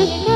അടുത്ത